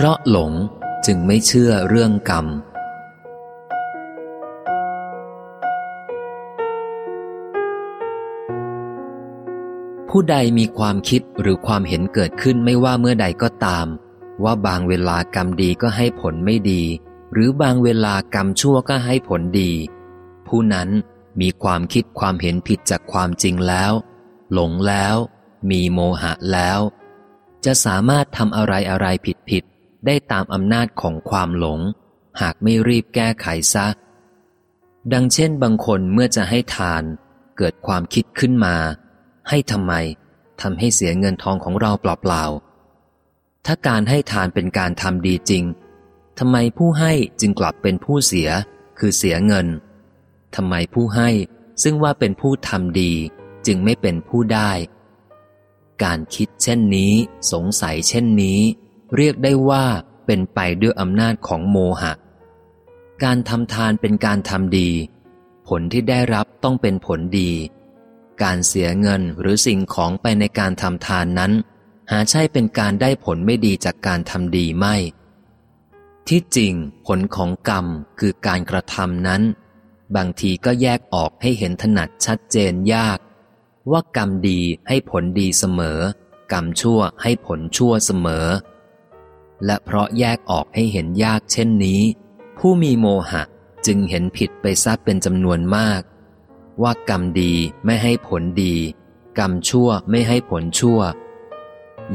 เพราะหลงจึงไม่เชื่อเรื่องกรรม ผู้ใดมีความคิดหรือความเห็นเกิดขึ้นไม่ว่าเมื่อใดก็ตาม ว่าบางเวลากรรมดีก็ให้ผลไม่ดี หรือบางเวลากรรมชั่วก็ให้ผลดี ผู้นั้นมีความคิดความเห็นผิดจากความจริงแล้ว หลงแล้ว มีโมหะแล้ว จะสามารถทำอะไรอะไรผิดผิด ได้ตามอำนาจของความหลง หากไม่รีบแก้ไขซะ ดังเช่นบางคนเมื่อจะให้ทาน เกิดความคิดขึ้นมา ให้ทำไมทำให้เสียเงินทองของเราเปล่าๆ ถ้าการให้ทานเป็นการทำดีจริงทำไมผู้ให้จึงกลับเป็นผู้เสีย คือเสียเงินทำไมผู้ให้ซึ่งว่าเป็นผู้ทำดี จึงไม่เป็นผู้ได้ การคิดเช่นนี้ สงสัยเช่นนี้ เรียกได้ว่าเป็นไปด้วยอำนาจของโมหะ การทำทานเป็นการทำดี ผลที่ได้รับต้องเป็นผลดี การเสียเงินหรือสิ่งของไปในการทำทานนั้น หาใช่เป็นการได้ผลไม่ดีจากการทำดีไม่ ที่จริงผลของกรรมคือการกระทำนั้น บางทีก็แยกออกให้เห็นถนัดชัดเจนยาก ว่ากรรมดีให้ผลดีเสมอ กรรมชั่วให้ผลชั่วเสมอ และเพราะแยกออกให้เห็นยากเช่นนี้ ผู้มีโมหะจึงเห็นผิดไปซัดเป็นจำนวนมาก ว่ากรรมดีไม่ให้ผลดี กรรมชั่วไม่ให้ผลชั่ว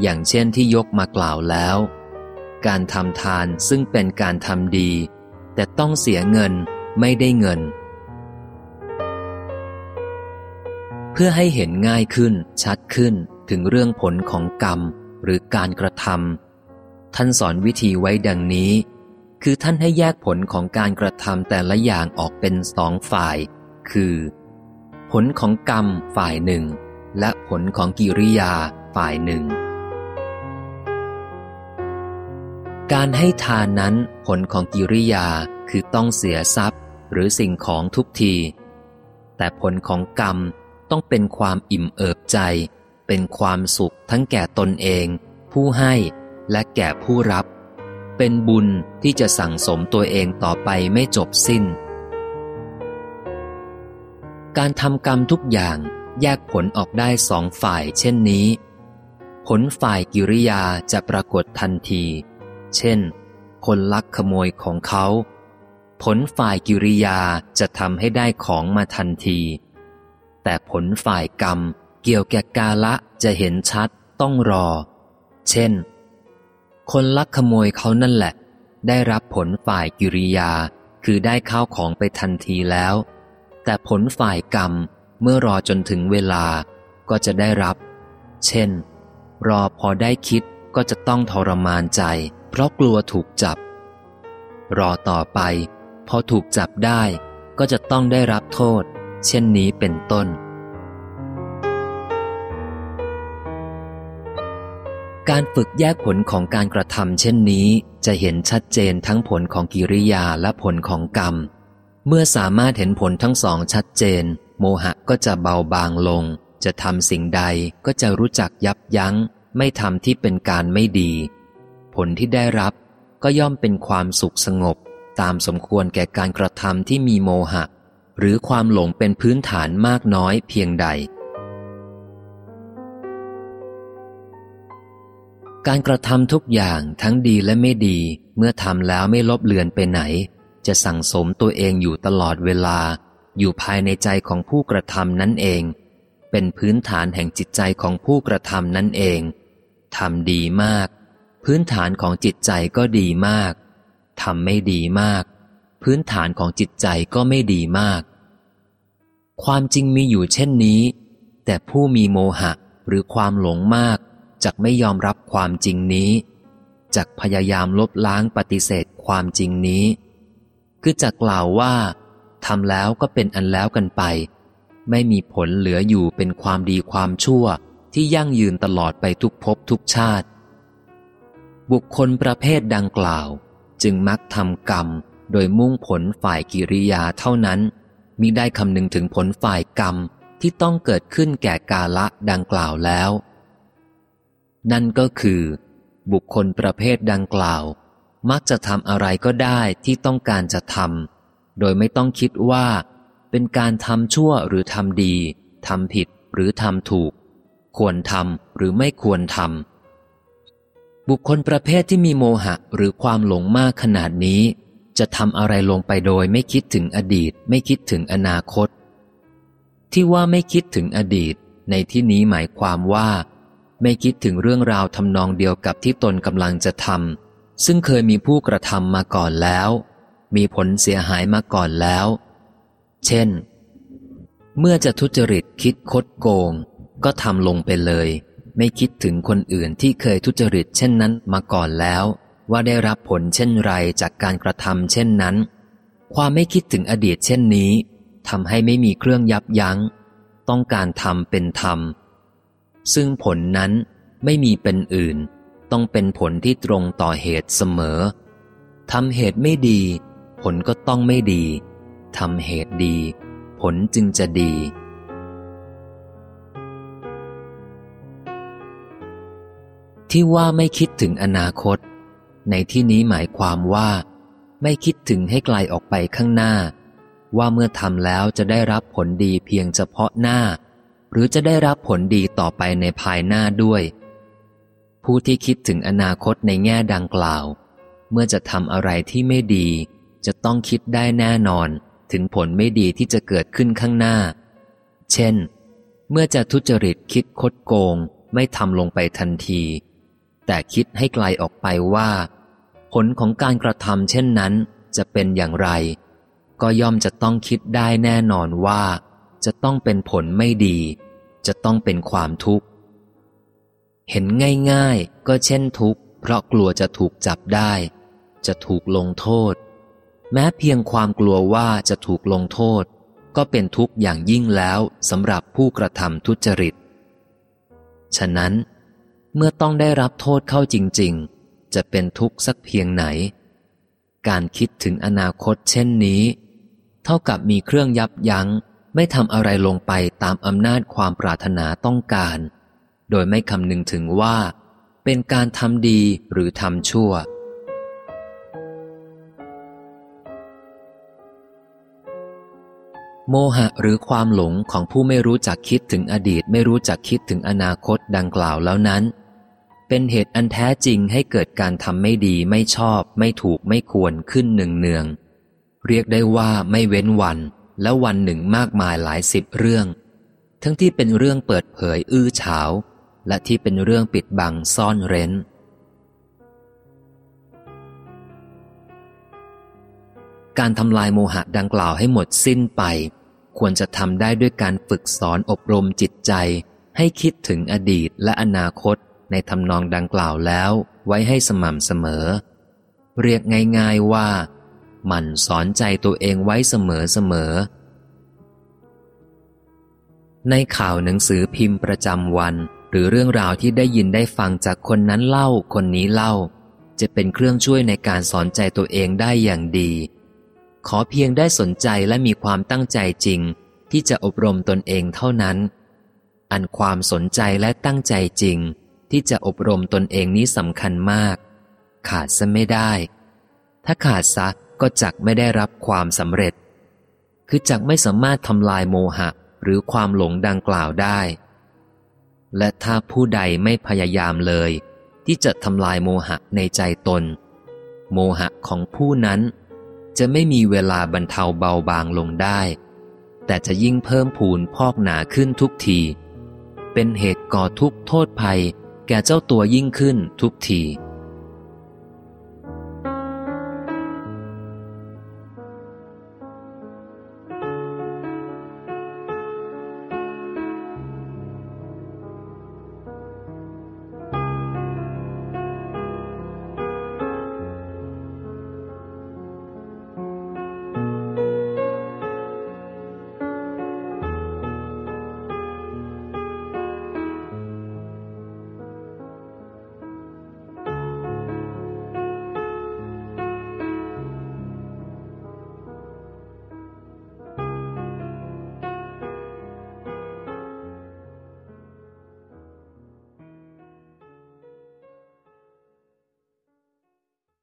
อย่างเช่นที่ยกมากล่าวแล้ว การทำทานซึ่งเป็นการทำดี แต่ต้องเสียเงินไม่ได้เงิน เพื่อให้เห็นง่ายขึ้นชัดขึ้นถึงเรื่องผลของกรรมหรือการกระทำ ท่านสอนวิธีไว้ดังนี้ คือท่านให้แยกผลของการกระทำแต่ละอย่างออกเป็นสองฝ่าย คือ ผลของกรรมฝ่ายหนึ่ง และผลของกิริยาฝ่ายหนึ่ง การให้ทานนั้นผลของกิริยาคือต้องเสียทรัพย์ หรือสิ่งของทุกที แต่ผลของกรรมต้องเป็นความอิ่มเอิบใจ เป็นความสุขทั้งแก่ตนเอง ผู้ให้ และแก่ผู้รับ เป็นบุญที่จะสั่งสมตัวเองต่อไปไม่จบสิ้น การทำกรรมทุกอย่างแยกผลออกได้สองฝ่ายเช่นนี้ ผลฝ่ายกิริยาจะปรากฏทันที เช่น คนลักขโมยของเขา ผลฝ่ายกิริยาจะทำให้ได้ของมาทันที แต่ผลฝ่ายกรรมเกี่ยวแก่กาละจะเห็นชัดต้องรอ เช่น คนลักขโมยเขานั่นแหละ ได้รับผลฝ่ายกิริยา คือได้ข้าวของไปทันทีแล้ว แต่ผลฝ่ายกรรมเมื่อรอจนถึงเวลาก็จะได้รับ เช่น รอพอได้คิดก็จะต้องทรมานใจ เพราะกลัวถูกจับ รอต่อไป พอถูกจับได้ ก็จะต้องได้รับโทษ เช่นนี้เป็นต้น การฝึกแยกผลของการกระทำเช่นนี้ จะเห็นชัดเจนทั้งผลของกิริยาและผลของกรรม เมื่อสามารถเห็นผลทั้งสองชัดเจน โมหะก็จะเบาบางลง จะทำสิ่งใดก็จะรู้จักยับยัง้ง ไม่ทำที่เป็นการไม่ดี ผลที่ได้รับก็ย่อมเป็นความสุขสงบ ตามสมควรแก่การกระทำที่มีโมหะ หรือความหลงเป็นพื้นฐานมากน้อยเพียงใด การกระทำทุกอย่างทั้งดีและไม่ดี เมื่อทำแล้วไม่ลบเลือนไปไหน จะสั่งสมตัวเองอยู่ตลอดเวลา อยู่ภายในใจของผู้กระทำนั่นเอง เป็นพื้นฐานแห่งจิตใจของผู้กระทำนั่นเองทำดีมาก พื้นฐานของจิตใจก็ดีมากทำไม่ดีมาก พื้นฐานของจิตใจก็ไม่ดีมาก ความจริงมีอยู่เช่นนี้ แต่ผู้มีโมหะหรือความหลงมาก จกไม่ยอมรับความจริงนี้จกพยายามลบล้างปฏิเสธความจริงนี้ คือจะกล่าวว่าทำแล้วก็เป็นอันแล้วกันไป ไม่มีผลเหลืออยู่เป็นความดีความชั่วที่ยั่งยืนตลอดไปทุกภพทุกชาติ บุคคลประเภทดังกล่าว จึงมักทำกรรมโดยมุ่งผลฝ่ายกิริยาเท่านั้นมิได้คำนึงถึงผลฝ่ายกรรมที่ต้องเกิดขึ้นแก่กาละดังกล่าวแล้ว นั่นก็คือ บุคคลประเภทดังกล่าว มักจะทำอะไรก็ได้ที่ต้องการจะทำโดยไม่ต้องคิดว่า เป็นการทำชั่วหรือทำดีทำผิดหรือทำถูก ควรทำหรือไม่ควรทำบุคคลประเภทที่มีโมหะหรือความหลงมากขนาดนี้ จะทำอะไรลงไปโดยไม่คิดถึงอดีต ไม่คิดถึงอนาคต ที่ว่าไม่คิดถึงอดีต ในที่นี้หมายความว่า ไม่คิดถึงเรื่องราวทำนองเดียวกับที่ตนกำลังจะทำซึ่งเคยมีผู้กระทำมาก่อนแล้ว มีผลเสียหายมาก่อนแล้ว เช่น เมื่อจะทุจริตคิดคดโกง ก็ทำลงไปเลย ไม่คิดถึงคนอื่นที่เคยทุจริตเช่นนั้นมาก่อนแล้ว ว่าได้รับผลเช่นไรจากการกระทำเช่นนั้น ความไม่คิดถึงอดีตเช่นนี้ทำให้ไม่มีเครื่องยับยัง้ง ต้องการทำเป็นธรรม ซึ่งผลนั้นไม่มีเป็นอื่น ต้องเป็นผลที่ตรงต่อเหตุเสมอทำเหตุไม่ดี ผลก็ต้องไม่ดีทำเหตุดี ผลจึงจะดี ที่ว่าไม่คิดถึงอนาคต ในที่นี้หมายความว่า ไม่คิดถึงให้ไกลออกไปข้างหน้า ว่าเมื่อทำแล้วจะได้รับผลดีเพียงเฉพาะหน้า หรือจะได้รับผลดีต่อไปในภายหน้าด้วย ผู้ที่คิดถึงอนาคตในแง่ดังกล่าว เมื่อจะทำอะไรที่ไม่ดี จะต้องคิดได้แน่นอนถึงผลไม่ดีที่จะเกิดขึ้นข้างหน้า เช่น เมื่อจะทุจริตคิดคดโกงไม่ทำลงไปทันที แต่คิดให้ไกลออกไปว่า ผลของการกระทำเช่นนั้นจะเป็นอย่างไร ก็ย่อมจะต้องคิดได้แน่นอนว่า จะต้องเป็นผลไม่ดี จะต้องเป็นความทุกข์ เห็นง่ายๆ ก็เช่นทุกข์ เพราะกลัวจะถูกจับได้ จะถูกลงโทษ แม้เพียงความกลัวว่าจะถูกลงโทษ ก็เป็นทุกข์อย่างยิ่งแล้วสำหรับผู้กระทำทุจริต ฉะนั้น เมื่อต้องได้รับโทษเข้าจริง ๆ จะเป็นทุกข์สักเพียงไหน การคิดถึงอนาคตเช่นนี้ เท่ากับมีเครื่องยับยั้ง ไม่ทำอะไรลงไปตามอำนาจความปรารถนาต้องการ โดยไม่คำนึงถึงว่า เป็นการทำดีหรือทำชั่ว โมหะหรือความหลงของผู้ไม่รู้จักคิดถึงอดีตไม่รู้จักคิดถึงอนาคตดังกล่าวแล้วนั้น เป็นเหตุอันแท้จริงให้เกิดการทำไม่ดีไม่ชอบ ไม่ถูกไม่ควรขึ้นหนึ่งเนือง เรียกได้ว่าไม่เว้นวัน และวันหนึ่งมากมายหลายสิบเรื่อง ทั้งที่เป็นเรื่องเปิดเผยอื้อฉาว และที่เป็นเรื่องปิดบังซ่อนเร้น การทำลายโมหะดังกล่าวให้หมดสิ้นไป ควรจะทำได้ด้วยการฝึกสอนอบรมจิตใจ ให้คิดถึงอดีตและอนาคตในทำนองดังกล่าวแล้วไว้ให้สม่ำเสมอ เรียกง่ายๆว่า มันสอนใจตัวเองไว้เสมอๆในข่าวหนังสือพิมพ์ประจำวัน หรือเรื่องราวที่ได้ยินได้ฟังจากคนนั้นเล่าคนนี้เล่า จะเป็นเครื่องช่วยในการสอนใจตัวเองได้อย่างดี ขอเพียงได้สนใจและมีความตั้งใจจริง ที่จะอบรมตนเองเท่านั้น อันความสนใจและตั้งใจจริง ที่จะอบรมตนเองนี้สำคัญมาก ขาดซะไม่ได้ถ้าขาดซะ ก็จักไม่ได้รับความสำเร็จ คือจักไม่สามารถทำลายโมหะหรือความหลงดังกล่าวได้ และถ้าผู้ใดไม่พยายามเลย ที่จะทำลายโมหะในใจตน โมหะของผู้นั้น จะไม่มีเวลาบรรเทาเบาบางลงได้ แต่จะยิ่งเพิ่มพูนพอกหนาขึ้นทุกที เป็นเหตุก่อทุกข์โทษภัย แก่เจ้าตัวยิ่งขึ้นทุกที